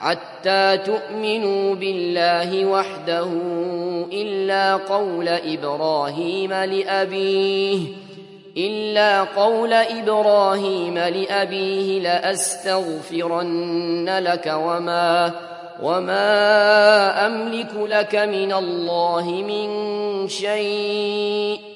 حتى تؤمنوا بالله وحده إلا قول إبراهيم لأبيه إلا قول إبراهيم لأبيه لأستغفرن لك وما وما أملك لك من الله من شيء.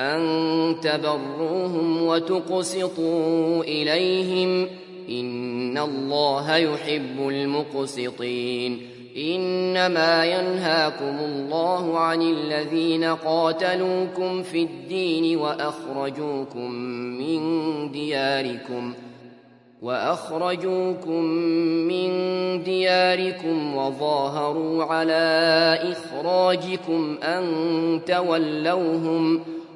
أن تبروهم وتقسطوا إليهم إن الله يحب المقسطين إنما ينهاكم الله عن الذين قاتلوكم في الدين وأخرجوكم من دياركم وأخرجوكم من دياركم وظاهروا على إخراجكم أن تولوهم ۖ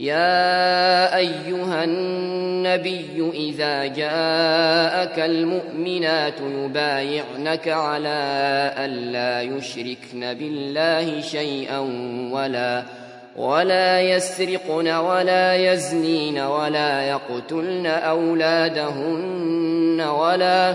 يا أيها النبي إذا جاءك المؤمنات يبايعنك على ألا يشركن بالله شيئا ولا ولا يسرقن ولا يزنين ولا يقتلن أولادهن ولا